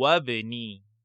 وبني